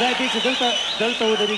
ځای کې چې دلته دلته ودرېږي